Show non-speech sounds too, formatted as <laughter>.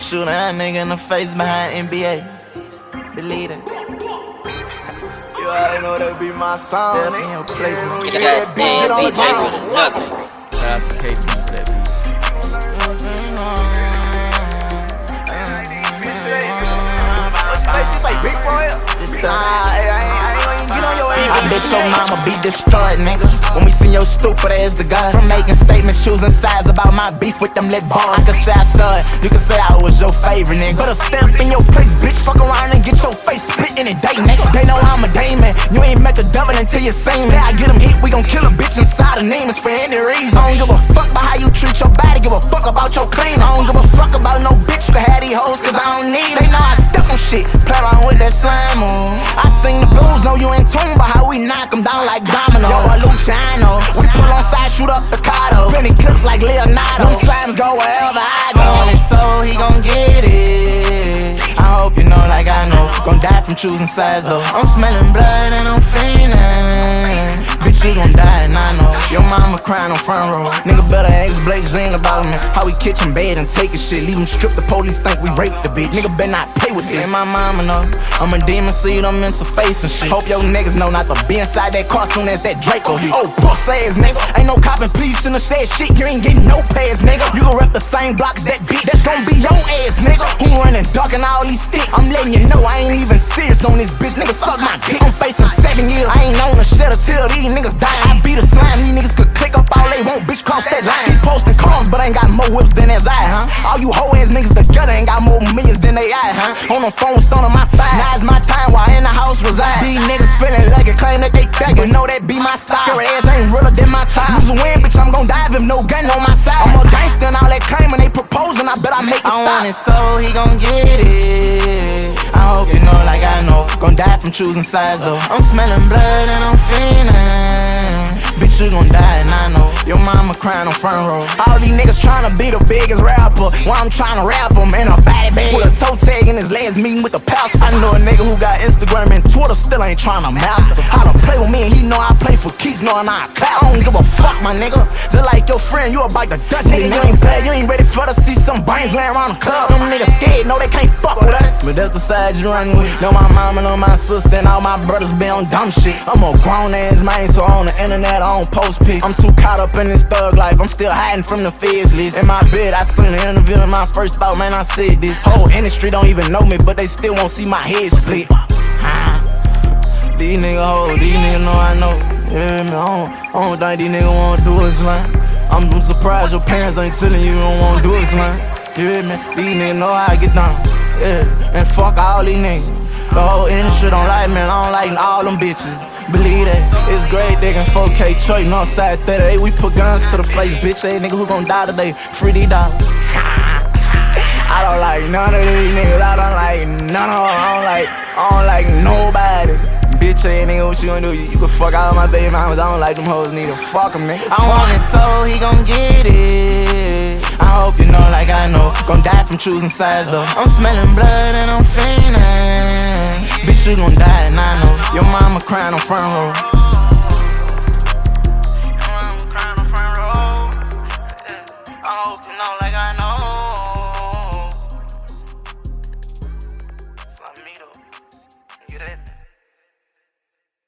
Shoot a nigga in the face behind NBA. Believe it. <laughs> You already know that be my song. Step in your place, man. Get that bad on the BJ ground. with a nugget. Shout out to KP I bet your mama be destroyed, nigga. When we seen your stupid ass to God. From making statements, choosing sides about my beef with them lit boys. I could say I saw it, you could say I was your favorite, nigga. But a step in your place, bitch. Fuck around and get your face spit in a day, nigga. They know I'm a demon. You ain't met the devil until you sing me. I get hit, we gon' kill a bitch inside. The name is for any reason. I don't give a fuck about how you treat your knock 'em down like dominoes. Yo, a Luciano. We pull on side, shoot up the Cotto. Plenty clips like Leonardo. Them slimes go wherever I go. On his soul, he gon' get it. I hope you know like I know. Gon' die from choosing sides though. I'm smelling blood and I'm fiending. Bitch, you gon' die and I know. Your mama crying on front row. Nigga better ask Blake Jean about me. How we kitchen bed and take a shit. Leave him strip the police think we raped the bitch. Nigga better not play with this. And my mama know. I'm a demon, see them into face and shit. Hope your niggas know not to be inside that car soon as that Draco hit. Oh, puss ass nigga. Ain't no copping, please shouldn't have said shit. You ain't getting no pass, nigga. You gon' rep the same blocks that bitch. That's gon' be your ass, nigga. Who running ducking all these sticks? I'm letting you know I ain't even serious on this bitch. Nigga, suck my dick. I'm facing seven years. I ain't on the shit until these niggas die. I beat a slime. These niggas could click up all they want. Bitch, cross that line. He posting cars, but I ain't got more whips than his eye, huh? All you hoe ass niggas together ain't got more millions than they eye, huh? On the phone, stoning my fire. Now it's my time while in the house reside. These niggas feeling lucky, claim that they thuggin'. Know that be my style. Scary ass ain't realer than my child. Lose a win, bitch, I'm gon' dive if no gun on my side. I'm a gangster and all that claiming they proposing. I bet I make it stop. I want it so he gon' get it. Die choosing sides though. I'm smelling blood and I'm fiending. Bitch, you gon' die and I know. Your mama crying on front row. All these niggas tryna be the biggest rapper. While I'm tryna rap them in a body bag. With a toe tag in his last meeting with the pastor. I know a nigga who got Instagram and Twitter still ain't tryna master. How to play with me and he know I play for keeps knowing I clap. I don't give a fuck, my nigga. Just like your friend, you about to dust nigga. You ain't bad, you ain't ready for to see some brains laying around the club. Them niggas scared, know they can't fuck with us. But that's the side you run with. Know my mama, know my sister, and all my brothers be on dumb shit. I'm a grown ass man, so on the internet I don't post pics. I'm too caught up in this thug life, I'm still hiding from the feds list. In my bed, I seen the interview, and my first thought, man, I said this. Whole industry don't even know me, but they still won't see my head split. These niggas hold, these niggas know I know. Yeah, man, I don't, I don't think these niggas wanna do it, slime. I'm, I'm surprised your parents ain't telling you don't wanna do it, slime. Hear me? These niggas know how I get down. Yeah, and fuck all these niggas. The whole industry don't like me, I don't like all them bitches. Believe that. It's great digging 4K Troy, Northside 38. We put guns to the face, bitch. Hey, nigga, who gon' die today? Free D dollar. <laughs> I don't like none of these niggas. I don't like. I don't like, nobody. Bitch, hey nigga, what you gonna do? You, you can fuck all my baby mamas. I don't like them hoes neither. Fuck them, nigga. I want it so he gon' get it. I hope you know like I know. Gon' die from choosing sides though. I'm smelling blood and I'm fiending. Bitch, you gon' die and I know. Your mama crying on front row.